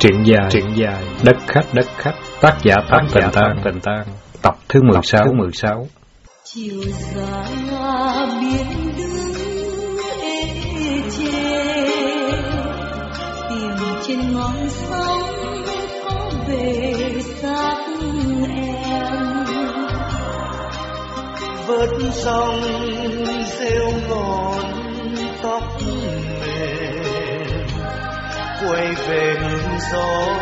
Truyện dài, truyện dài, đất khách, đất khách, tác giả Phan Tình Tan, Tình Tan, tập thứ 16, thứ 16. Chiều xa biển đứng ê chê, tìm trên ngọn sóng có về xác em. vớt dòng rêu ngọn tóc quay về hướng gió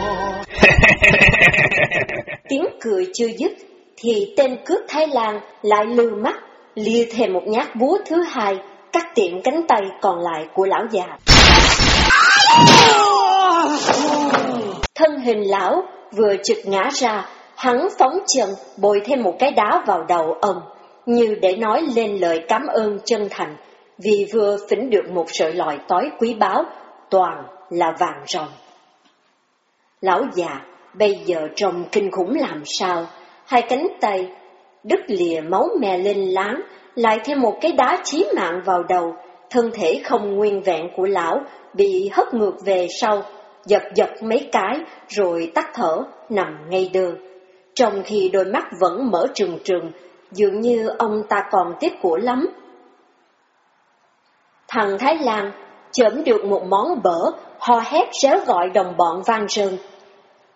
Tiếng cười chưa dứt, thì tên cướp Thái Lan lại lừa mắt, lia thêm một nhát búa thứ hai, cắt tiệm cánh tay còn lại của lão già. Thân hình lão vừa chực ngã ra, hắn phóng chân bồi thêm một cái đá vào đầu ông, như để nói lên lời cảm ơn chân thành, vì vừa phỉnh được một sợi lòi tối quý báu, toàn là vàng rồng. Lão già bây giờ trông kinh khủng làm sao, hai cánh tay đứt lìa máu me lên láng, lại thêm một cái đá chí mạng vào đầu, thân thể không nguyên vẹn của lão bị hất ngược về sau, giật giật mấy cái rồi tắt thở, nằm ngay đơ. Trong khi đôi mắt vẫn mở trừng trừng, dường như ông ta còn tiếc của lắm. Thằng Thái Lan chấm được một món bở, ho hét réo gọi đồng bọn vang rơn.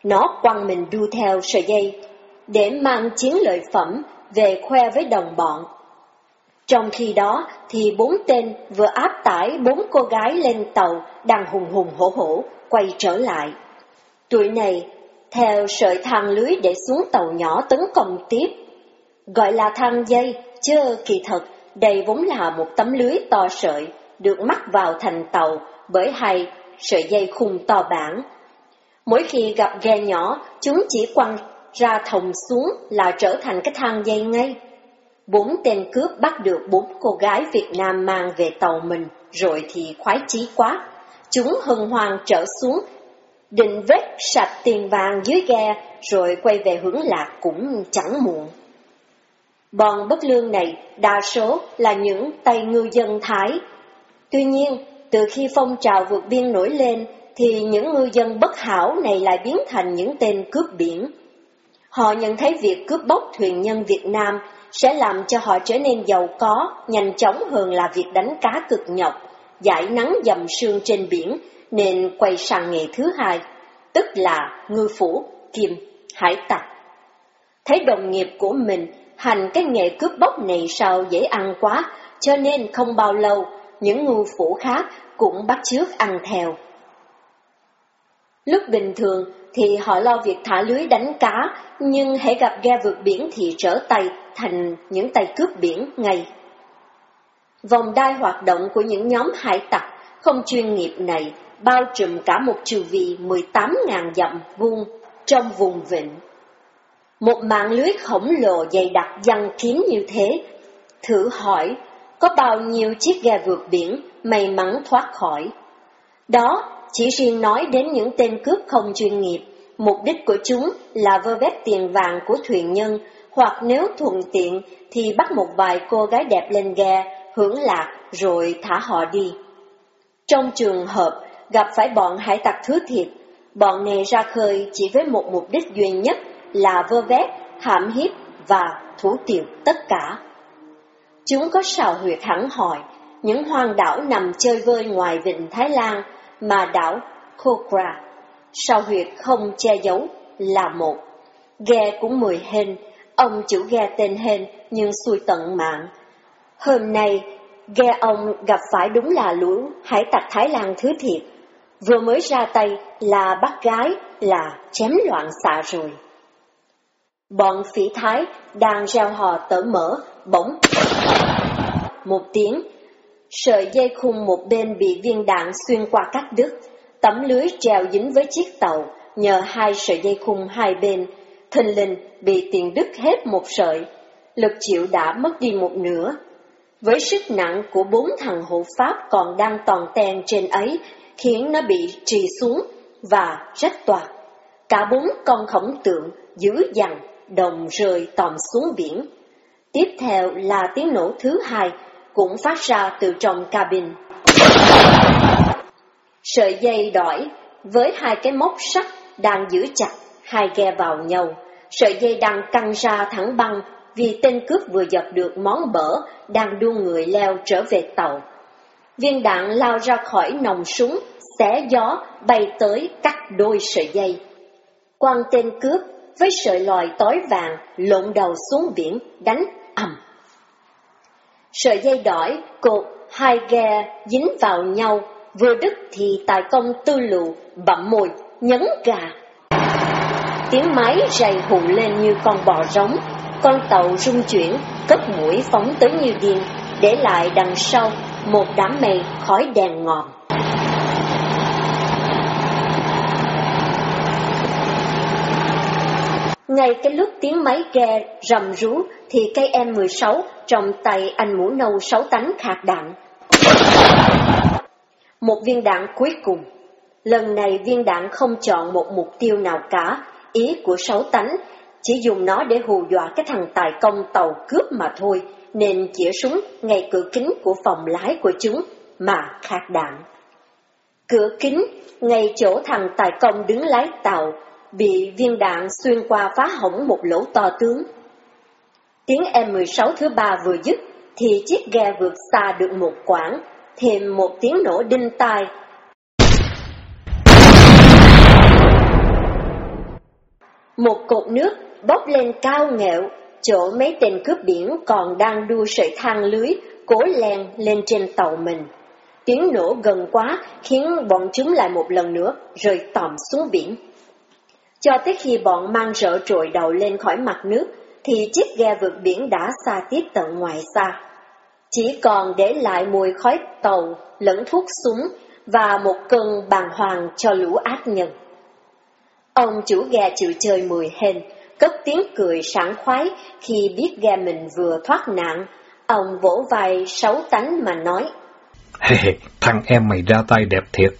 Nó quăng mình đu theo sợi dây, để mang chiến lợi phẩm về khoe với đồng bọn. Trong khi đó thì bốn tên vừa áp tải bốn cô gái lên tàu đang hùng hùng hổ hổ quay trở lại. Tụi này theo sợi thang lưới để xuống tàu nhỏ tấn công tiếp. Gọi là thang dây, chứ kỳ thật đây vốn là một tấm lưới to sợi được mắc vào thành tàu bởi hai sợi dây khung to bản. Mỗi khi gặp ghe nhỏ, chúng chỉ quăng ra thòng xuống là trở thành cái thang dây ngay. Bốn tên cướp bắt được bốn cô gái Việt Nam mang về tàu mình, rồi thì khoái chí quá. Chúng hân hoan trở xuống, định vết sạch tiền vàng dưới ghe, rồi quay về hướng lạc cũng chẳng muộn. Bọn bất lương này đa số là những tay ngư dân Thái. Tuy nhiên, từ khi phong trào vượt biên nổi lên, thì những ngư dân bất hảo này lại biến thành những tên cướp biển. Họ nhận thấy việc cướp bóc thuyền nhân Việt Nam sẽ làm cho họ trở nên giàu có, nhanh chóng hơn là việc đánh cá cực nhọc, giải nắng dầm sương trên biển, nên quay sang nghề thứ hai, tức là ngư phủ, kiềm, hải tặc. Thấy đồng nghiệp của mình hành cái nghề cướp bóc này sao dễ ăn quá, cho nên không bao lâu, những ngư phủ khác cũng bắt chước ăn theo. Lúc bình thường thì họ lo việc thả lưới đánh cá, nhưng hãy gặp ghe vượt biển thì trở tay thành những tay cướp biển ngay. Vòng đai hoạt động của những nhóm hải tặc không chuyên nghiệp này bao trùm cả một chu vi 18.000 dặm vuông trong vùng vịnh. Một mạng lưới khổng lồ dày đặc dăng kín như thế, thử hỏi có bao nhiêu chiếc ghe vượt biển may mắn thoát khỏi. Đó chỉ riêng nói đến những tên cướp không chuyên nghiệp, mục đích của chúng là vơ vét tiền vàng của thuyền nhân, hoặc nếu thuận tiện thì bắt một vài cô gái đẹp lên ghe, hưởng lạc rồi thả họ đi. Trong trường hợp gặp phải bọn hải tặc thứ thiệt, bọn này ra khơi chỉ với một mục đích duy nhất là vơ vét, hãm hiếp và thủ tiêu tất cả. Chúng có sào huyệt hẳn hỏi, những hoang đảo nằm chơi vơi ngoài vịnh Thái Lan mà đảo Kokra, sào huyệt không che giấu là một. Ghe cũng mười hên, ông chủ ghe tên hên nhưng xui tận mạng. Hôm nay, ghe ông gặp phải đúng là lũ hải tặc Thái Lan thứ thiệt. Vừa mới ra tay là bắt gái là chém loạn xạ rồi. Bọn phỉ thái đang reo hò tở mở, bỗng một tiếng, sợi dây khung một bên bị viên đạn xuyên qua cắt đứt, tấm lưới treo dính với chiếc tàu, nhờ hai sợi dây khung hai bên, thình lình bị tiền đứt hết một sợi, lực chịu đã mất đi một nửa. Với sức nặng của bốn thằng hộ pháp còn đang toàn ten trên ấy, khiến nó bị trì xuống và rách toạc. Cả bốn con khổng tượng dữ dằn, đồng rơi tòm xuống biển. Tiếp theo là tiếng nổ thứ hai, cũng phát ra từ trong cabin. Sợi dây đỏi với hai cái móc sắt đang giữ chặt hai ghe vào nhau. Sợi dây đang căng ra thẳng băng vì tên cướp vừa giật được món bở đang đua người leo trở về tàu. Viên đạn lao ra khỏi nòng súng, xé gió, bay tới cắt đôi sợi dây. Quan tên cướp với sợi lòi tối vàng lộn đầu xuống biển đánh ầm. Sợi dây đỏi, cột hai ghe dính vào nhau, vừa đứt thì tài công tư lụ, bậm môi nhấn gà. Tiếng máy rầy hụ lên như con bò rống, con tàu rung chuyển, cất mũi phóng tới như điên, để lại đằng sau một đám mây khói đèn ngòm. Ngay cái lúc tiếng máy ghe rầm rú thì cây M16 trong tay anh mũ nâu sáu tánh khạc đạn. Một viên đạn cuối cùng. Lần này viên đạn không chọn một mục tiêu nào cả, ý của sáu tánh chỉ dùng nó để hù dọa cái thằng tài công tàu cướp mà thôi, nên chĩa súng ngay cửa kính của phòng lái của chúng mà khạc đạn. Cửa kính, ngay chỗ thằng tài công đứng lái tàu, bị viên đạn xuyên qua phá hỏng một lỗ to tướng. Tiếng e M16 thứ ba vừa dứt, thì chiếc ghe vượt xa được một quãng, thêm một tiếng nổ đinh tai. Một cột nước bốc lên cao nghẹo, chỗ mấy tên cướp biển còn đang đua sợi thang lưới, cố len lên trên tàu mình. Tiếng nổ gần quá khiến bọn chúng lại một lần nữa rơi tòm xuống biển. Cho tới khi bọn mang rỡ trội đầu lên khỏi mặt nước, thì chiếc ghe vượt biển đã xa tiếp tận ngoài xa. Chỉ còn để lại mùi khói tàu, lẫn thuốc súng và một cơn bàng hoàng cho lũ ác nhân. Ông chủ ghe chịu chơi mùi hên, cất tiếng cười sảng khoái khi biết ghe mình vừa thoát nạn. Ông vỗ vai sáu tánh mà nói. Hey, thằng em mày ra tay đẹp thiệt.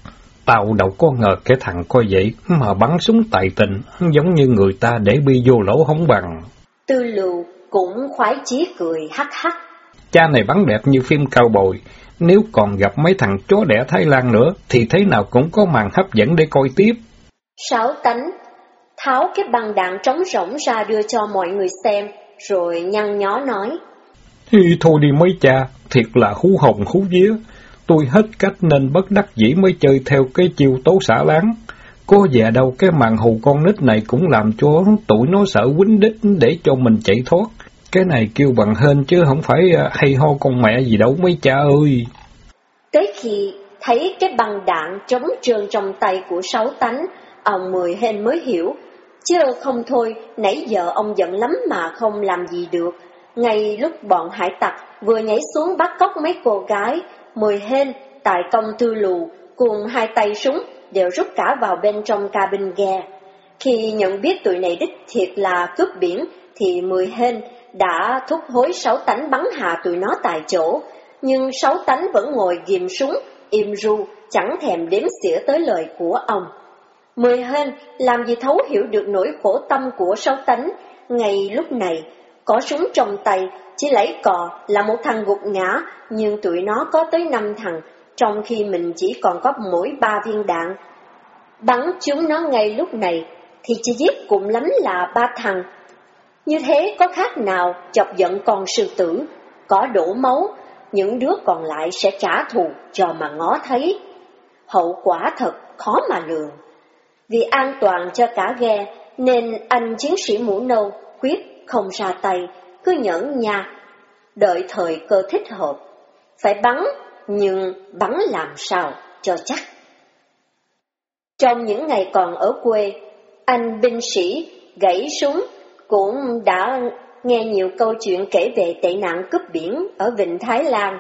Tao đâu có ngờ cái thằng coi vậy mà bắn súng tài tình, giống như người ta để bi vô lỗ hống bằng. Tư lù cũng khoái chí cười hắc hắc. Cha này bắn đẹp như phim cao bồi, nếu còn gặp mấy thằng chó đẻ Thái Lan nữa thì thế nào cũng có màn hấp dẫn để coi tiếp. Sáu tánh tháo cái băng đạn trống rỗng ra đưa cho mọi người xem, rồi nhăn nhó nói. Thì thôi đi mấy cha, thiệt là hú hồng hú vía. Tôi hết cách nên bất đắc dĩ mới chơi theo cái chiêu tố xả láng. Có vẻ đâu cái màn hù con nít này cũng làm cho tụi nó sợ quýnh đích để cho mình chạy thoát. Cái này kêu bằng hên chứ không phải à, hay ho con mẹ gì đâu mấy cha ơi. Tới khi thấy cái băng đạn trống trơn trong tay của sáu tánh, ông mười hên mới hiểu. Chứ không thôi, nãy giờ ông giận lắm mà không làm gì được. Ngay lúc bọn hải tặc vừa nhảy xuống bắt cóc mấy cô gái, mười hên, tại công tư lù, cùng hai tay súng đều rút cả vào bên trong cabin ghe. Khi nhận biết tụi này đích thiệt là cướp biển, thì mười hên đã thúc hối sáu tánh bắn hạ tụi nó tại chỗ, nhưng sáu tánh vẫn ngồi ghim súng, im ru, chẳng thèm đếm xỉa tới lời của ông. Mười hên làm gì thấu hiểu được nỗi khổ tâm của sáu tánh, ngay lúc này, có súng trong tay, chỉ lấy cò là một thằng gục ngã, nhưng tụi nó có tới năm thằng, trong khi mình chỉ còn có mỗi ba viên đạn. Bắn chúng nó ngay lúc này, thì chỉ giết cũng lắm là ba thằng. Như thế có khác nào chọc giận con sư tử, có đổ máu, những đứa còn lại sẽ trả thù cho mà ngó thấy. Hậu quả thật khó mà lường. Vì an toàn cho cả ghe, nên anh chiến sĩ mũ nâu quyết không ra tay, cứ nhẫn nha, đợi thời cơ thích hợp. Phải bắn, nhưng bắn làm sao cho chắc. Trong những ngày còn ở quê, anh binh sĩ gãy súng cũng đã nghe nhiều câu chuyện kể về tệ nạn cướp biển ở Vịnh Thái Lan.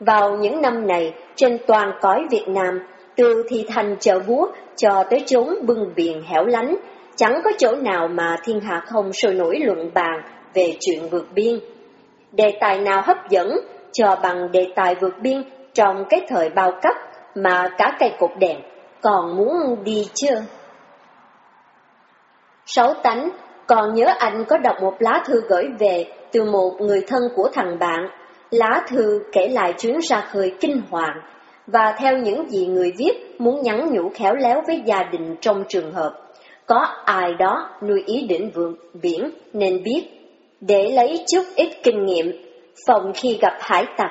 Vào những năm này, trên toàn cõi Việt Nam, từ thị thành chợ búa cho tới chốn bưng biển hẻo lánh, chẳng có chỗ nào mà thiên hạ không sôi nổi luận bàn về chuyện vượt biên. Đề tài nào hấp dẫn cho bằng đề tài vượt biên trong cái thời bao cấp mà cả cây cột đèn còn muốn đi chưa? Sáu tánh, còn nhớ anh có đọc một lá thư gửi về từ một người thân của thằng bạn. Lá thư kể lại chuyến ra khơi kinh hoàng. và theo những gì người viết muốn nhắn nhủ khéo léo với gia đình trong trường hợp có ai đó nuôi ý định vượt biển nên biết để lấy chút ít kinh nghiệm phòng khi gặp hải tặc.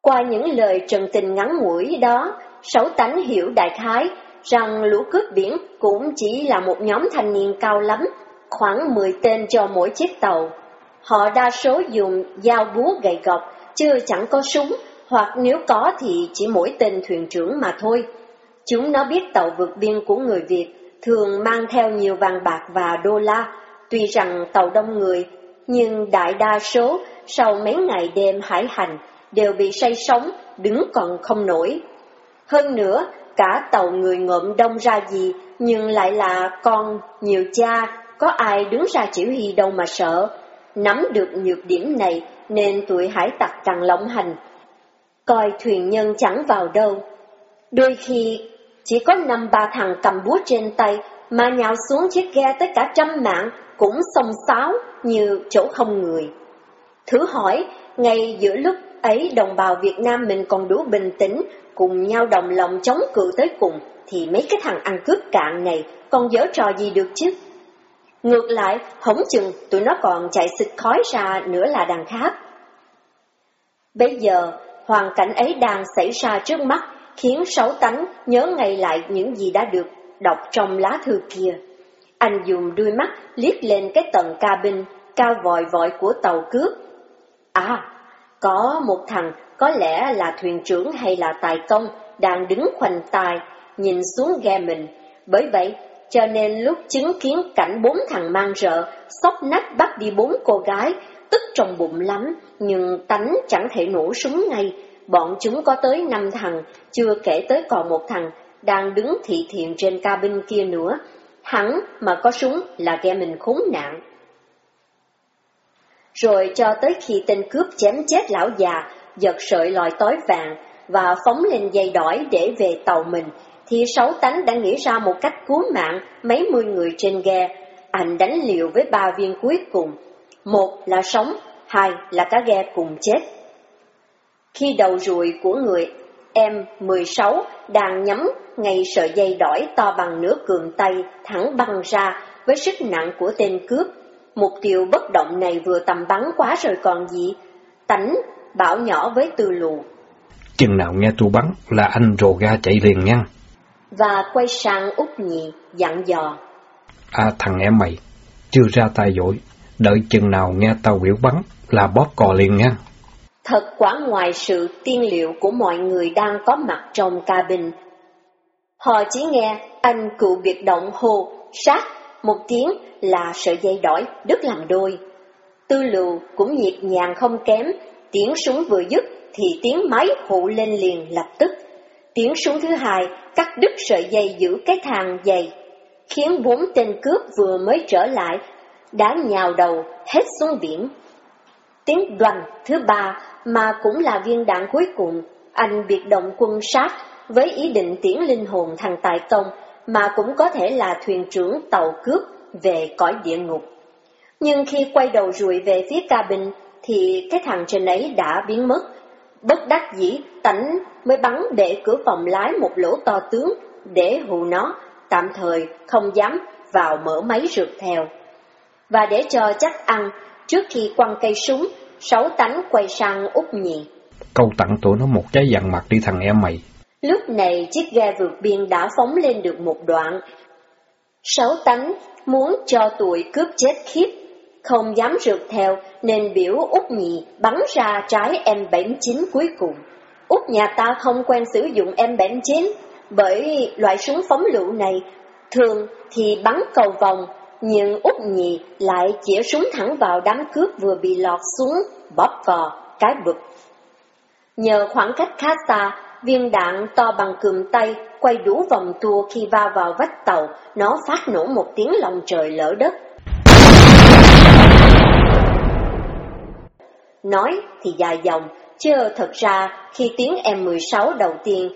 Qua những lời trần tình ngắn ngủi đó, Sáu Tánh hiểu đại khái rằng lũ cướp biển cũng chỉ là một nhóm thanh niên cao lắm, khoảng 10 tên cho mỗi chiếc tàu. Họ đa số dùng dao búa gậy gọc, chưa chẳng có súng, hoặc nếu có thì chỉ mỗi tên thuyền trưởng mà thôi. Chúng nó biết tàu vượt biên của người Việt thường mang theo nhiều vàng bạc và đô la, tuy rằng tàu đông người, nhưng đại đa số sau mấy ngày đêm hải hành đều bị say sóng, đứng còn không nổi. Hơn nữa, cả tàu người ngộm đông ra gì, nhưng lại là con nhiều cha, có ai đứng ra chỉ huy đâu mà sợ. Nắm được nhược điểm này nên tụi hải tặc càng lộng hành, coi thuyền nhân chẳng vào đâu. Đôi khi chỉ có năm ba thằng cầm búa trên tay mà nhào xuống chiếc ghe tới cả trăm mạng cũng xông xáo như chỗ không người. Thử hỏi, ngay giữa lúc ấy đồng bào Việt Nam mình còn đủ bình tĩnh, cùng nhau đồng lòng chống cự tới cùng, thì mấy cái thằng ăn cướp cạn này còn dở trò gì được chứ? Ngược lại, hổng chừng tụi nó còn chạy xịt khói ra nữa là đằng khác. Bây giờ, hoàn cảnh ấy đang xảy ra trước mắt, khiến Sáu Tánh nhớ ngay lại những gì đã được đọc trong lá thư kia. Anh dùng đuôi mắt liếc lên cái tầng cabin cao vòi vòi của tàu cướp. À, có một thằng có lẽ là thuyền trưởng hay là tài công đang đứng khoanh tài, nhìn xuống ghe mình. Bởi vậy, cho nên lúc chứng kiến cảnh bốn thằng mang rợ, sóc nách bắt đi bốn cô gái, tức trong bụng lắm, nhưng tánh chẳng thể nổ súng ngay. Bọn chúng có tới năm thằng, chưa kể tới còn một thằng đang đứng thị thiện trên cabin kia nữa. Hắn mà có súng là ghe mình khốn nạn. Rồi cho tới khi tên cướp chém chết lão già, giật sợi lòi tối vàng và phóng lên dây đỏi để về tàu mình, thì sáu tánh đã nghĩ ra một cách cứu mạng mấy mươi người trên ghe. Anh đánh liều với ba viên cuối cùng. Một là sống, hai là cả ghe cùng chết. Khi đầu rùi của người em 16 đang nhắm ngay sợi dây đỏi to bằng nửa cường tay thẳng băng ra với sức nặng của tên cướp. Mục tiêu bất động này vừa tầm bắn quá rồi còn gì. Tánh bảo nhỏ với tư lù. Chừng nào nghe tôi bắn là anh rồ ga chạy liền nha. Và quay sang út nhị dặn dò. À thằng em mày, chưa ra tay dội, đợi chừng nào nghe tao biểu bắn là bóp cò liền nha. Thật quả ngoài sự tiên liệu của mọi người đang có mặt trong cabin. Họ chỉ nghe anh cựu biệt động hô, sát, một tiếng là sợi dây đỏi đứt làm đôi. Tư lù cũng nhịp nhàng không kém, tiếng súng vừa dứt thì tiếng máy hụ lên liền lập tức. Tiếng súng thứ hai cắt đứt sợi dây giữ cái thang dày, khiến bốn tên cướp vừa mới trở lại đã nhào đầu hết xuống biển. Tiếng đoàn thứ ba mà cũng là viên đạn cuối cùng, anh biệt động quân sát với ý định tiễn linh hồn thằng Tài Công mà cũng có thể là thuyền trưởng tàu cướp về cõi địa ngục. Nhưng khi quay đầu rùi về phía cabin thì cái thằng trên ấy đã biến mất. Bất đắc dĩ, tảnh mới bắn bể cửa phòng lái một lỗ to tướng để hù nó, tạm thời không dám vào mở máy rượt theo. Và để cho chắc ăn, trước khi quăng cây súng, Sáu tánh quay sang út nhị. Câu tặng tụi nó một trái dặn mặt đi thằng em mày. Lúc này chiếc ghe vượt biên đã phóng lên được một đoạn. Sáu tánh muốn cho tụi cướp chết khiếp, không dám rượt theo nên biểu út nhị bắn ra trái M79 cuối cùng. Út nhà ta không quen sử dụng M79 bởi loại súng phóng lựu này thường thì bắn cầu vòng nhưng út nhì lại chĩa súng thẳng vào đám cướp vừa bị lọt xuống, bóp cò, cái bực. Nhờ khoảng cách khá xa, viên đạn to bằng cườm tay quay đủ vòng tua khi va vào vách tàu, nó phát nổ một tiếng lòng trời lỡ đất. Nói thì dài dòng, chứ thật ra khi tiếng M16 đầu tiên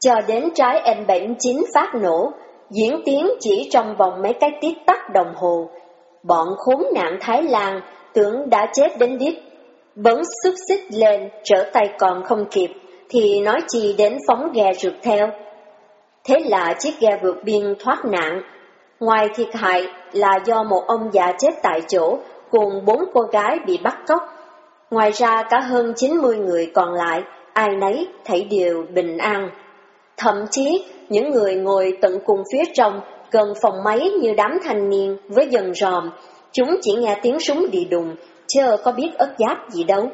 cho đến trái M79 phát nổ, diễn tiến chỉ trong vòng mấy cái tiết tắc đồng hồ. Bọn khốn nạn Thái Lan tưởng đã chết đến đít, bấn xúc xích lên trở tay còn không kịp, thì nói chi đến phóng ghe rượt theo. Thế là chiếc ghe vượt biên thoát nạn. Ngoài thiệt hại là do một ông già chết tại chỗ cùng bốn cô gái bị bắt cóc. Ngoài ra cả hơn 90 người còn lại, ai nấy thấy đều bình an. Thậm chí, những người ngồi tận cùng phía trong gần phòng máy như đám thanh niên với dần ròm, chúng chỉ nghe tiếng súng đi đùng, chưa có biết ớt giáp gì đâu.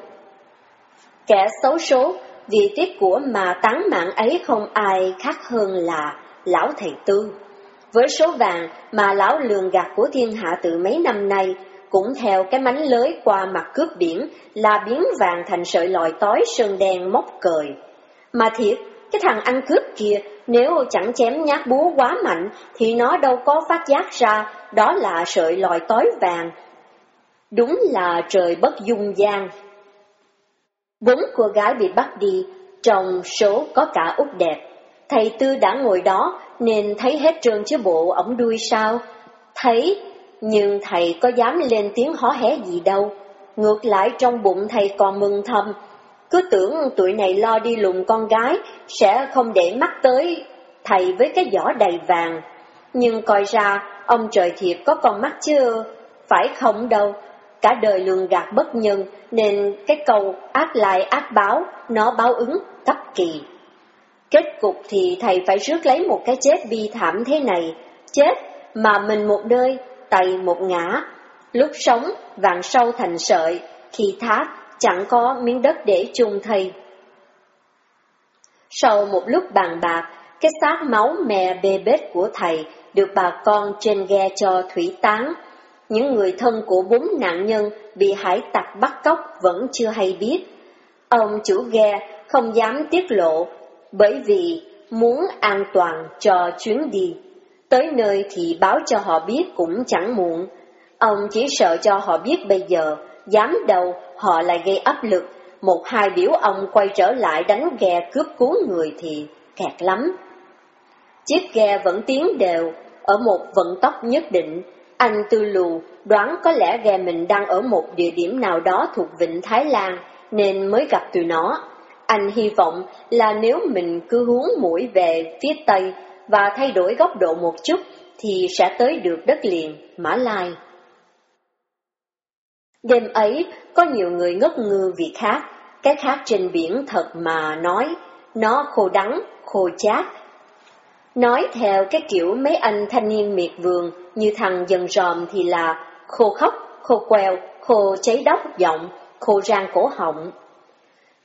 Kẻ xấu số vì tiếc của mà tán mạng ấy không ai khác hơn là lão thầy tư. Với số vàng mà lão lường gạt của thiên hạ từ mấy năm nay, cũng theo cái mánh lưới qua mặt cướp biển là biến vàng thành sợi lòi tói sơn đen móc cời. Mà thiệt, cái thằng ăn cướp kia, nếu chẳng chém nhát búa quá mạnh, thì nó đâu có phát giác ra, đó là sợi lòi tối vàng. Đúng là trời bất dung gian. Bốn cô gái bị bắt đi, trong số có cả út đẹp. Thầy Tư đã ngồi đó nên thấy hết trơn chứ bộ ổng đuôi sao. Thấy, nhưng thầy có dám lên tiếng hó hé gì đâu. Ngược lại trong bụng thầy còn mừng thầm, cứ tưởng tụi này lo đi lùng con gái sẽ không để mắt tới thầy với cái giỏ đầy vàng. Nhưng coi ra ông trời thiệt có con mắt chưa, phải không đâu. Cả đời lường gạt bất nhân nên cái câu ác lại ác báo, nó báo ứng cấp kỳ. Kết cục thì thầy phải rước lấy một cái chết bi thảm thế này, chết mà mình một nơi, tay một ngã. Lúc sống, vàng sâu thành sợi, khi thác, chẳng có miếng đất để chung thầy. Sau một lúc bàn bạc, cái xác máu mè bê bết của thầy được bà con trên ghe cho thủy tán. Những người thân của bốn nạn nhân bị hải tặc bắt cóc vẫn chưa hay biết. Ông chủ ghe không dám tiết lộ bởi vì muốn an toàn cho chuyến đi. Tới nơi thì báo cho họ biết cũng chẳng muộn. Ông chỉ sợ cho họ biết bây giờ, dám đầu họ lại gây áp lực. Một hai biểu ông quay trở lại đánh ghe cướp cứu người thì kẹt lắm. Chiếc ghe vẫn tiến đều, ở một vận tốc nhất định. Anh tư lù đoán có lẽ ghe mình đang ở một địa điểm nào đó thuộc vịnh Thái Lan, nên mới gặp tụi nó. Anh hy vọng là nếu mình cứ hướng mũi về phía Tây và thay đổi góc độ một chút, thì sẽ tới được đất liền, Mã Lai. Đêm ấy, có nhiều người ngất ngư vì khác, cái khác trên biển thật mà nói, nó khô đắng, khô chát. Nói theo cái kiểu mấy anh thanh niên miệt vườn như thằng dần ròm thì là khô khóc, khô queo, khô cháy đốc giọng, khô rang cổ họng.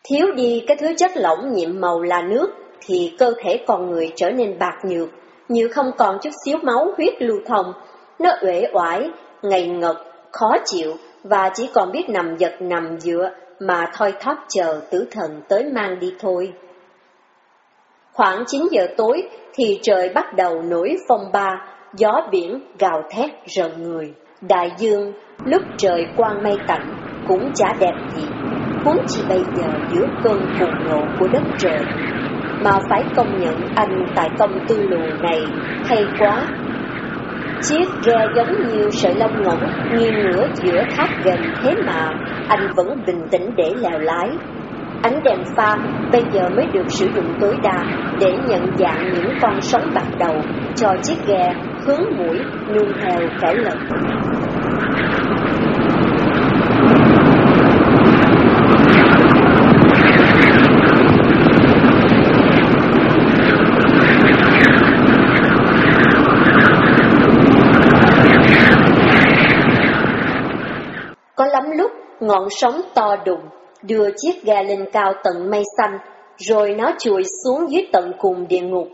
Thiếu đi cái thứ chất lỏng nhiệm màu là nước thì cơ thể con người trở nên bạc nhược, như không còn chút xíu máu huyết lưu thông. Nó uể oải, ngày ngật, khó chịu và chỉ còn biết nằm giật nằm dựa mà thoi thóp chờ tử thần tới mang đi thôi. Khoảng 9 giờ tối thì trời bắt đầu nổi phong ba, gió biển gào thét rợn người. Đại dương lúc trời quang mây tạnh cũng chả đẹp gì huống chi bây giờ giữa cơn cuồng nộ của đất trời. Mà phải công nhận anh tại công tư lù này hay quá. Chiếc ghe giống như sợi lông ngỗng, nghiêng ngửa giữa thác gần thế mà anh vẫn bình tĩnh để lèo lái. Ánh đèn pha bây giờ mới được sử dụng tối đa để nhận dạng những con sóng bạc đầu cho chiếc ghe hướng mũi nương theo kẻ lật. Ngọn sóng to đùng, đưa chiếc ga lên cao tận mây xanh, rồi nó chùi xuống dưới tận cùng địa ngục.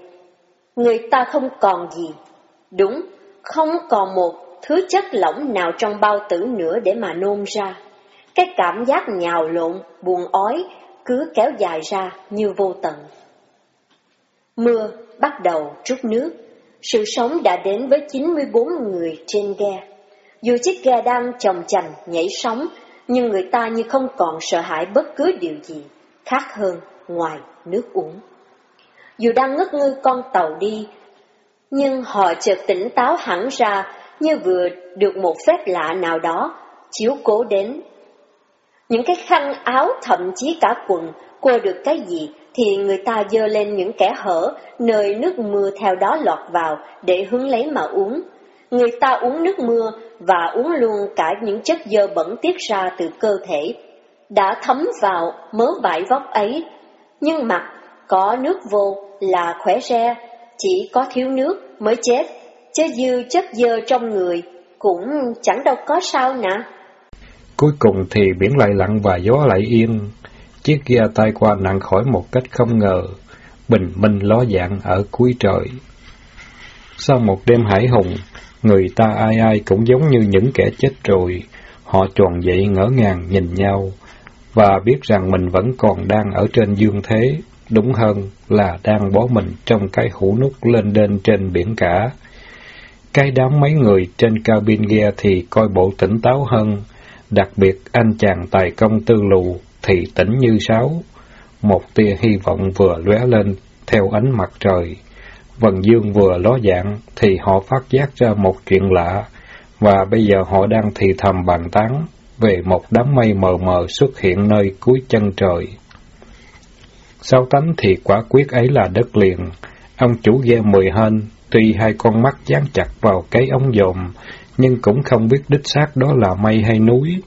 Người ta không còn gì. Đúng, không còn một thứ chất lỏng nào trong bao tử nữa để mà nôn ra. Cái cảm giác nhào lộn, buồn ói, cứ kéo dài ra như vô tận. Mưa bắt đầu trút nước. Sự sống đã đến với 94 người trên ghe. Dù chiếc ghe đang chồng chành, nhảy sóng, nhưng người ta như không còn sợ hãi bất cứ điều gì khác hơn ngoài nước uống. Dù đang ngất ngư con tàu đi, nhưng họ chợt tỉnh táo hẳn ra như vừa được một phép lạ nào đó chiếu cố đến. Những cái khăn áo thậm chí cả quần, qua được cái gì thì người ta dơ lên những kẻ hở, nơi nước mưa theo đó lọt vào để hứng lấy mà uống. Người ta uống nước mưa và uống luôn cả những chất dơ bẩn tiết ra từ cơ thể, đã thấm vào mớ vải vóc ấy. Nhưng mặt có nước vô là khỏe re, chỉ có thiếu nước mới chết, chứ dư chất dơ trong người cũng chẳng đâu có sao nè. Cuối cùng thì biển lại lặng và gió lại yên. Chiếc ghe tay qua nặng khỏi một cách không ngờ, bình minh ló dạng ở cuối trời. Sau một đêm hải hùng, người ta ai ai cũng giống như những kẻ chết rồi. Họ tròn dậy ngỡ ngàng nhìn nhau, và biết rằng mình vẫn còn đang ở trên dương thế, đúng hơn là đang bó mình trong cái hũ nút lên đên trên biển cả. Cái đám mấy người trên cabin ghe thì coi bộ tỉnh táo hơn, đặc biệt anh chàng tài công tư lù thì tỉnh như sáo. Một tia hy vọng vừa lóe lên theo ánh mặt trời. Vân dương vừa ló dạng thì họ phát giác ra một chuyện lạ, và bây giờ họ đang thì thầm bàn tán về một đám mây mờ mờ xuất hiện nơi cuối chân trời. Sau tánh thì quả quyết ấy là đất liền. Ông chủ ghe mười hên, tuy hai con mắt dán chặt vào cái ống dòm, nhưng cũng không biết đích xác đó là mây hay núi.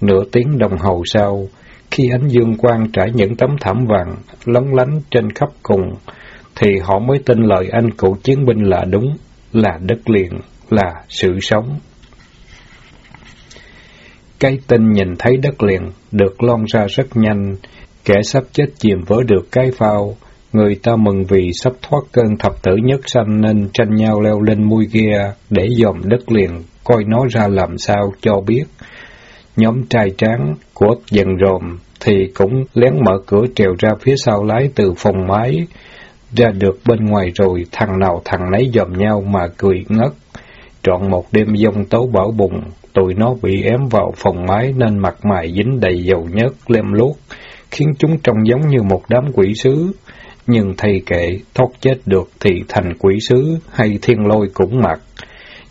Nửa tiếng đồng hồ sau, khi ánh dương quang trải những tấm thảm vàng lóng lánh trên khắp cùng, thì họ mới tin lời anh cựu chiến binh là đúng, là đất liền, là sự sống. Cái tin nhìn thấy đất liền được lon ra rất nhanh, kẻ sắp chết chìm vỡ được cái phao, người ta mừng vì sắp thoát cơn thập tử nhất sanh nên tranh nhau leo lên mui ghe để dòm đất liền, coi nó ra làm sao cho biết. Nhóm trai tráng của dần rồm thì cũng lén mở cửa trèo ra phía sau lái từ phòng máy, ra được bên ngoài rồi thằng nào thằng nấy dòm nhau mà cười ngất. Trọn một đêm giông tấu bão bùng, tụi nó bị ém vào phòng máy nên mặt mày dính đầy dầu nhớt lem luốc, khiến chúng trông giống như một đám quỷ sứ. Nhưng thầy kệ, thoát chết được thì thành quỷ sứ hay thiên lôi cũng mặc.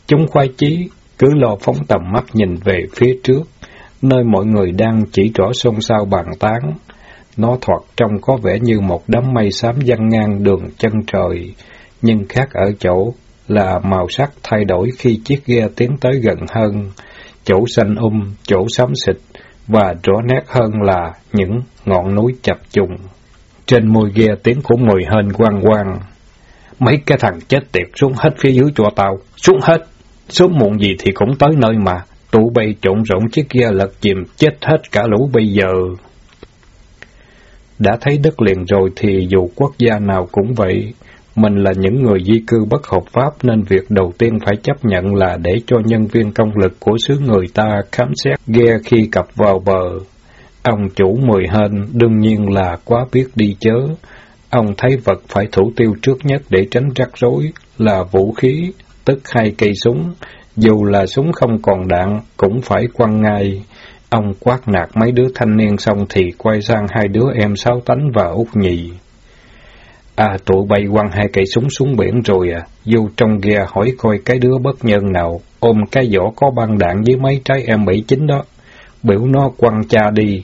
Chúng khoái chí, cứ lo phóng tầm mắt nhìn về phía trước, nơi mọi người đang chỉ rõ xôn xao bàn tán. Nó thoạt trông có vẻ như một đám mây xám văng ngang đường chân trời, nhưng khác ở chỗ là màu sắc thay đổi khi chiếc ghe tiến tới gần hơn, chỗ xanh um, chỗ xám xịt, và rõ nét hơn là những ngọn núi chập trùng. Trên môi ghe tiếng của mùi hên quang quang. Mấy cái thằng chết tiệt xuống hết phía dưới cho tao, xuống hết. Sớm muộn gì thì cũng tới nơi mà, tụ bay trộn rộn chiếc ghe lật chìm, chết hết cả lũ bây giờ. Đã thấy đất liền rồi thì dù quốc gia nào cũng vậy, mình là những người di cư bất hợp pháp nên việc đầu tiên phải chấp nhận là để cho nhân viên công lực của xứ người ta khám xét ghe khi cập vào bờ. Ông chủ mười hên đương nhiên là quá biết đi chớ. Ông thấy vật phải thủ tiêu trước nhất để tránh rắc rối là vũ khí, tức hai cây súng. Dù là súng không còn đạn, cũng phải quăng ngay. Ông quát nạt mấy đứa thanh niên xong thì quay sang hai đứa em sáu tánh và út nhì. À, tụi bay quăng hai cây súng xuống biển rồi à, vô trong ghe hỏi coi cái đứa bất nhân nào, ôm cái vỏ có băng đạn với mấy trái em bảy chín đó, biểu nó quăng cha đi.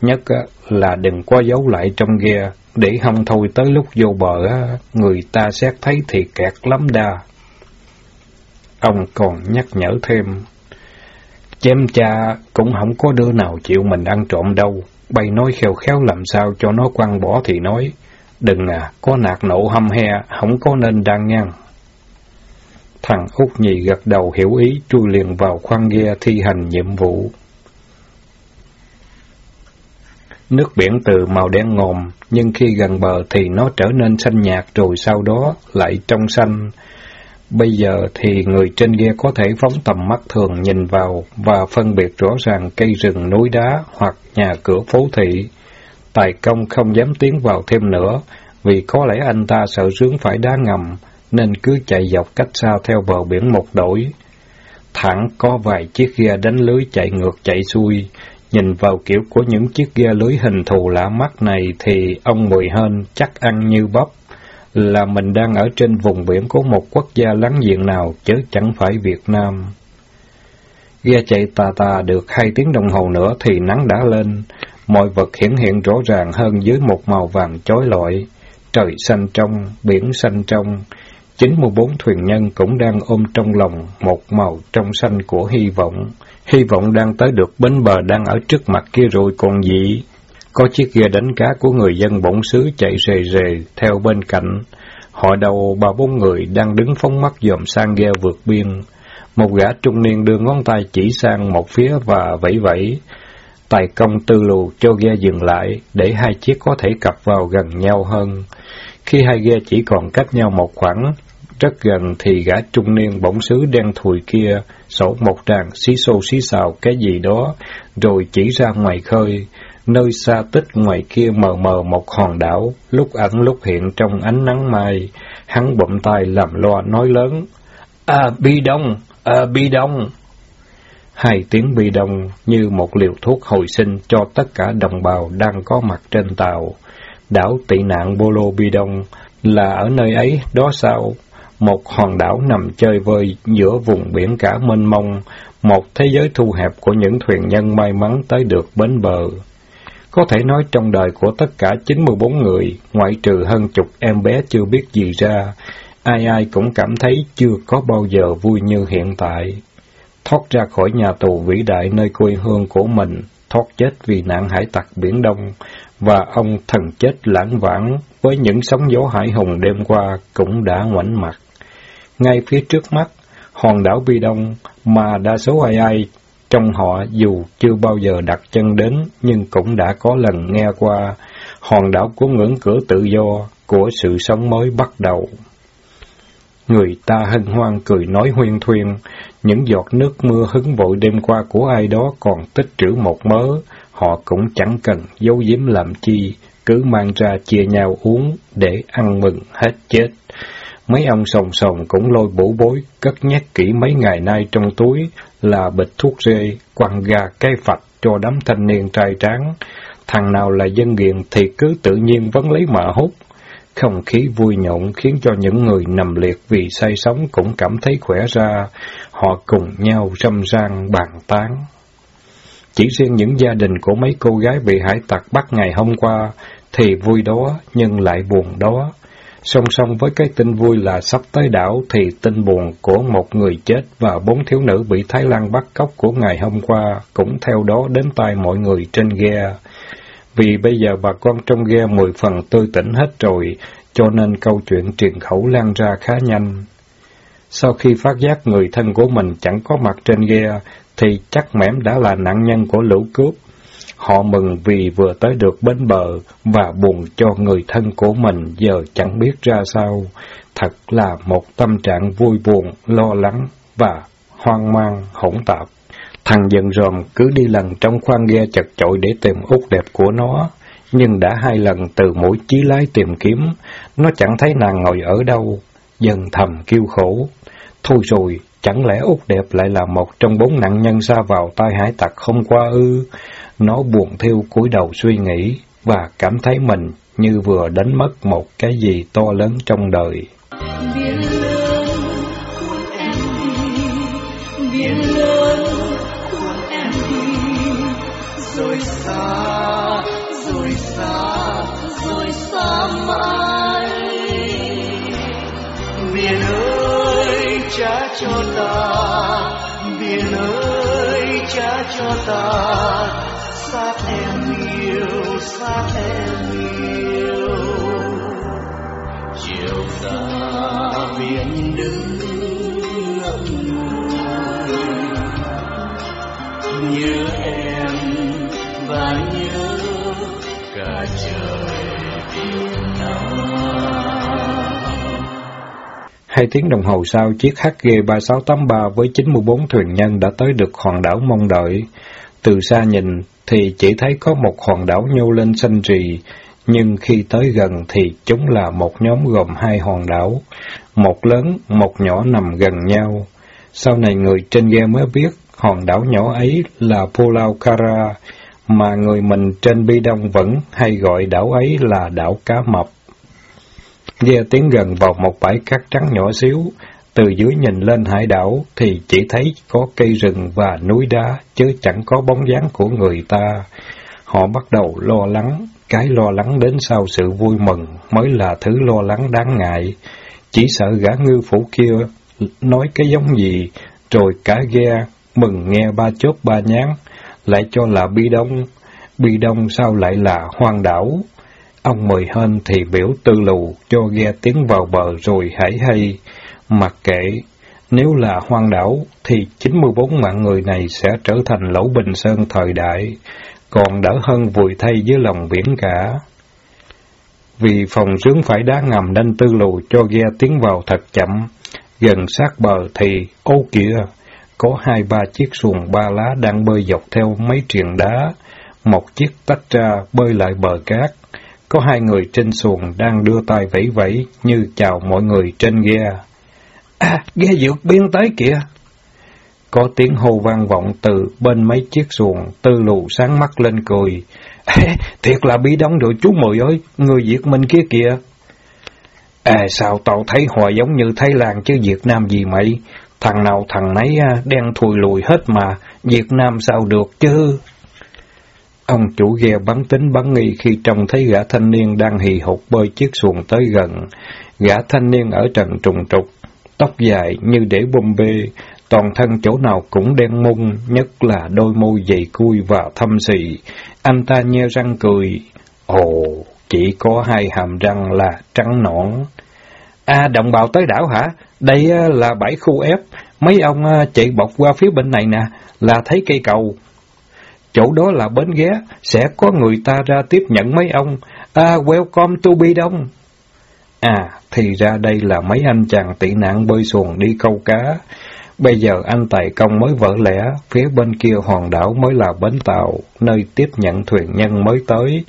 Nhất là đừng có giấu lại trong ghe, để không thôi tới lúc vô bờ á, người ta xét thấy thì kẹt lắm đa. Ông còn nhắc nhở thêm, chém cha cũng không có đứa nào chịu mình ăn trộm đâu, bay nói khéo khéo làm sao cho nó quăng bỏ thì nói, Đừng à, có nạt nộ hâm he, không có nên đang ngang. Thằng út nhì gật đầu hiểu ý, chui liền vào khoang ghe thi hành nhiệm vụ. Nước biển từ màu đen ngòm, nhưng khi gần bờ thì nó trở nên xanh nhạt rồi sau đó lại trong xanh. Bây giờ thì người trên ghe có thể phóng tầm mắt thường nhìn vào và phân biệt rõ ràng cây rừng núi đá hoặc nhà cửa phố thị. Tài công không dám tiến vào thêm nữa, vì có lẽ anh ta sợ rướng phải đá ngầm, nên cứ chạy dọc cách xa theo bờ biển một đổi. Thẳng có vài chiếc ghe đánh lưới chạy ngược chạy xuôi, nhìn vào kiểu của những chiếc ghe lưới hình thù lạ mắt này thì ông Mười Hên chắc ăn như bắp, là mình đang ở trên vùng biển của một quốc gia láng giềng nào chứ chẳng phải Việt Nam. Ghe chạy tà tà được hai tiếng đồng hồ nữa thì nắng đã lên, mọi vật hiển hiện rõ ràng hơn dưới một màu vàng chói lọi. Trời xanh trong, biển xanh trong, 94 thuyền nhân cũng đang ôm trong lòng một màu trong xanh của hy vọng. Hy vọng đang tới được bến bờ đang ở trước mặt kia rồi còn gì. Có chiếc ghe đánh cá của người dân bổn xứ chạy rề rề theo bên cạnh. Họ đầu ba bốn người đang đứng phóng mắt dòm sang ghe vượt biên. Một gã trung niên đưa ngón tay chỉ sang một phía và vẫy vẫy. Tài công tư lù cho ghe dừng lại, để hai chiếc có thể cặp vào gần nhau hơn. Khi hai ghe chỉ còn cách nhau một khoảng, rất gần thì gã trung niên bổng sứ đen thùi kia sổ một tràng xí xô xí xào cái gì đó, rồi chỉ ra ngoài khơi. Nơi xa tích ngoài kia mờ mờ một hòn đảo, lúc ẩn lúc hiện trong ánh nắng mai. Hắn bụm tay làm loa nói lớn. À, bi đông! À, bi đông! Hai tiếng bi đông như một liều thuốc hồi sinh cho tất cả đồng bào đang có mặt trên tàu. Đảo tị nạn Bolo Bi Đông là ở nơi ấy đó sao? Một hòn đảo nằm chơi vơi giữa vùng biển cả mênh mông, một thế giới thu hẹp của những thuyền nhân may mắn tới được bến bờ. Có thể nói trong đời của tất cả 94 người, ngoại trừ hơn chục em bé chưa biết gì ra, ai ai cũng cảm thấy chưa có bao giờ vui như hiện tại. Thoát ra khỏi nhà tù vĩ đại nơi quê hương của mình, thoát chết vì nạn hải tặc Biển Đông, và ông thần chết lãng vãng với những sóng gió hải hùng đêm qua cũng đã ngoảnh mặt. Ngay phía trước mắt, hòn đảo Bi Đông mà đa số ai ai trong họ dù chưa bao giờ đặt chân đến nhưng cũng đã có lần nghe qua hòn đảo của ngưỡng cửa tự do của sự sống mới bắt đầu. Người ta hân hoan cười nói huyên thuyên, những giọt nước mưa hứng vội đêm qua của ai đó còn tích trữ một mớ, họ cũng chẳng cần giấu giếm làm chi, cứ mang ra chia nhau uống để ăn mừng hết chết. Mấy ông sòng sòng cũng lôi bổ bối, cất nhét kỹ mấy ngày nay trong túi là bịch thuốc rê, quăng gà cây phạch cho đám thanh niên trai tráng. Thằng nào là dân nghiện thì cứ tự nhiên vẫn lấy mà hút. Không khí vui nhộn khiến cho những người nằm liệt vì say sóng cũng cảm thấy khỏe ra. Họ cùng nhau râm ran bàn tán. Chỉ riêng những gia đình của mấy cô gái bị hải tặc bắt ngày hôm qua thì vui đó nhưng lại buồn đó. Song song với cái tin vui là sắp tới đảo thì tin buồn của một người chết và bốn thiếu nữ bị Thái Lan bắt cóc của ngày hôm qua cũng theo đó đến tai mọi người trên ghe. Vì bây giờ bà con trong ghe mười phần tươi tỉnh hết rồi, cho nên câu chuyện truyền khẩu lan ra khá nhanh. Sau khi phát giác người thân của mình chẳng có mặt trên ghe, thì chắc mẻm đã là nạn nhân của lũ cướp. Họ mừng vì vừa tới được bến bờ và buồn cho người thân của mình giờ chẳng biết ra sao. Thật là một tâm trạng vui buồn, lo lắng và hoang mang, hỗn tạp. Thằng dần ròm cứ đi lần trong khoang ghe chật chội để tìm út đẹp của nó, nhưng đã hai lần từ mũi chí lái tìm kiếm, nó chẳng thấy nàng ngồi ở đâu, dần thầm kêu khổ. Thôi rồi, chẳng lẽ út đẹp lại là một trong bốn nạn nhân xa vào tay hải tặc không qua ư? Nó buồn thiêu cúi đầu suy nghĩ và cảm thấy mình như vừa đánh mất một cái gì to lớn trong đời. Biển lớn cuốn em đi, biển lớn cuốn em đi, rồi xa, rồi xa, rồi xa mãi. Biển ơi, trả cho ta, biển ơi, trả cho ta xác em yêu xác em yêu. Chiều xa biển đứng ngậm ngùi. Nhớ em và nhớ cả trời biển nào Hai tiếng đồng hồ sau, chiếc HG3683 với 94 thuyền nhân đã tới được hòn đảo mong đợi. Từ xa nhìn thì chỉ thấy có một hòn đảo nhô lên xanh rì, nhưng khi tới gần thì chúng là một nhóm gồm hai hòn đảo, một lớn, một nhỏ nằm gần nhau. Sau này người trên ghe mới biết hòn đảo nhỏ ấy là Pulau Kara, mà người mình trên Bi Đông vẫn hay gọi đảo ấy là đảo Cá Mập. Ghe tiến gần vào một bãi cát trắng nhỏ xíu, từ dưới nhìn lên hải đảo thì chỉ thấy có cây rừng và núi đá, chứ chẳng có bóng dáng của người ta. Họ bắt đầu lo lắng, cái lo lắng đến sau sự vui mừng mới là thứ lo lắng đáng ngại. Chỉ sợ gã ngư phủ kia nói cái giống gì, rồi cả ghe mừng nghe ba chốt ba nhán, lại cho là bi đông. Bi đông sao lại là hoang đảo? Ông mời hên thì biểu tư lù cho ghe tiến vào bờ rồi hãy hay. Mặc kệ, nếu là hoang đảo thì 94 mạng người này sẽ trở thành lẩu bình sơn thời đại, còn đỡ hơn vùi thay dưới lòng biển cả. Vì phòng sướng phải đá ngầm nên tư lù cho ghe tiến vào thật chậm, gần sát bờ thì, ô kìa, có hai ba chiếc xuồng ba lá đang bơi dọc theo mấy triền đá, một chiếc tách ra bơi lại bờ cát. Có hai người trên xuồng đang đưa tay vẫy vẫy như chào mọi người trên ghe. À, ghe vượt biên tới kìa! Có tiếng hô vang vọng từ bên mấy chiếc xuồng, tư lù sáng mắt lên cười. À, thiệt là bí đóng rồi chú Mười ơi, người Việt Minh kia kìa. À sao tao thấy họ giống như Thái Lan chứ Việt Nam gì mày? Thằng nào thằng nấy à, đen thùi lùi hết mà, Việt Nam sao được chứ? Ông chủ ghe bắn tính bắn nghi khi trông thấy gã thanh niên đang hì hục bơi chiếc xuồng tới gần. Gã thanh niên ở trần trùng trục, tóc dài như để bông bê, toàn thân chỗ nào cũng đen mung, nhất là đôi môi dày cui và thâm xì. Anh ta nhe răng cười. Ồ, chỉ có hai hàm răng là trắng nõn. À, đồng bào tới đảo hả? Đây à, là bãi khu ép. Mấy ông à, chạy bọc qua phía bên này nè, là thấy cây cầu. Chỗ đó là bến ghé, sẽ có người ta ra tiếp nhận mấy ông. À, welcome to be Đông. À, thì ra đây là mấy anh chàng tị nạn bơi xuồng đi câu cá. Bây giờ anh Tài Công mới vỡ lẽ, phía bên kia hòn đảo mới là bến tàu, nơi tiếp nhận thuyền nhân mới tới.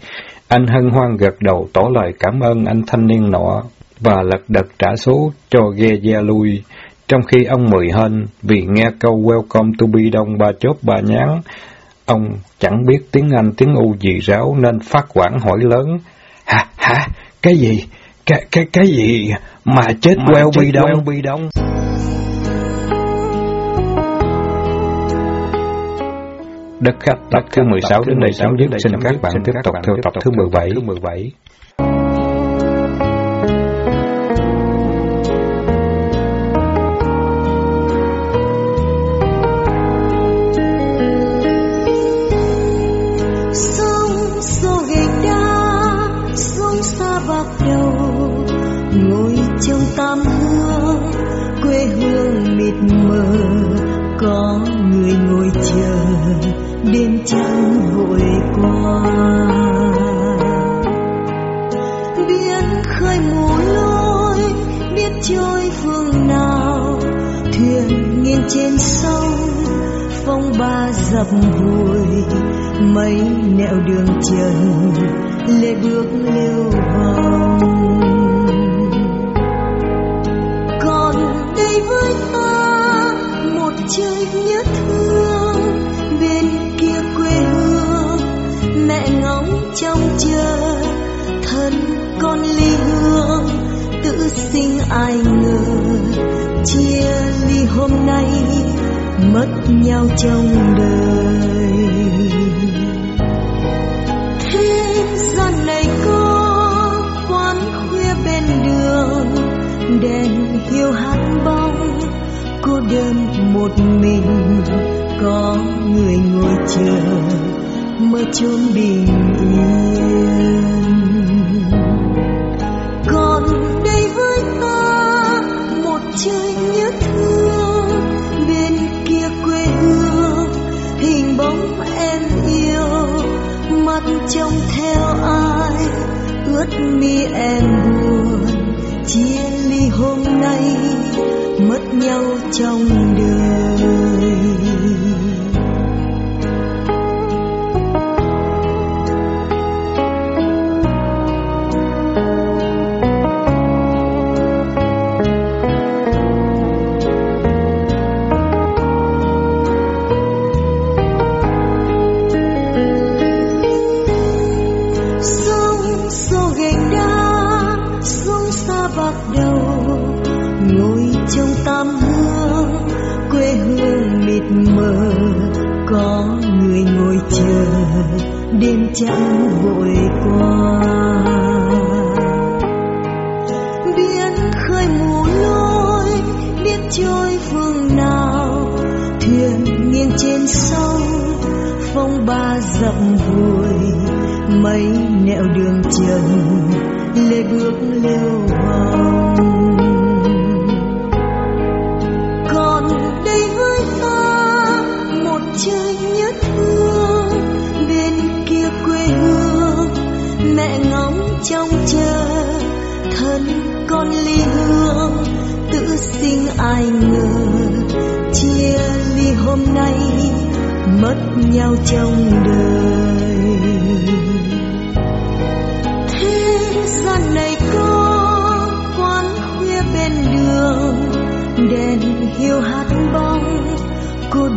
Anh hân hoan gật đầu tỏ lời cảm ơn anh thanh niên nọ, và lật đật trả số cho ghe gia lui. Trong khi ông mười hên, vì nghe câu Welcome to Bi Đông ba chốt ba nhán, ông chẳng biết tiếng Anh tiếng U gì ráo nên phát quản hỏi lớn. Hả? Hả? Cái gì? Cái, cái, cái gì mà chết queo Bi Đông? Bi Đông? Đất khách tập thứ 16 đến đây chấm dứt. Xin các bạn tiếp tục theo tập thứ 17. Có người ngồi chờ đêm trăng vội qua. Biết khơi mù lối, biết trôi phương nào, thuyền nghiêng trên sông, phong ba dập vùi mấy nẻo đường trần lê bước lưu vào chơi trời nhớ thương, bên kia quê hương, mẹ ngóng trông chờ, thân con ly hương, tự sinh ai ngờ, chia ly hôm nay mất nhau trong đời. Thế gian này có quán khuya bên đường, đèn hiu hát bóng, cô đơn một mình. Có người ngồi chờ mơ chốn bình yên. Còn đây với ta, một trời nhớ thương. Bên kia quê hương, hình bóng em yêu. Mắt trông theo ai ướt mi em buồn. Chia ly hôm nay, mất nhau trong chẳng vội cùng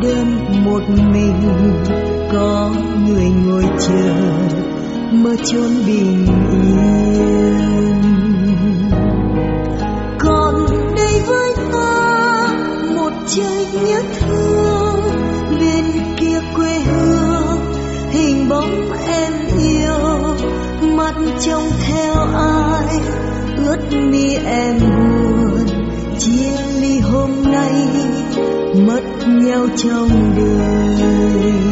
đơn một mình. Có người ngồi chờ mơ chốn bình yên. Còn đây với ta, một trời nhớ thương. Bên kia quê hương, hình bóng em yêu. Mắt trông theo ai ướt mi em theo trong đời.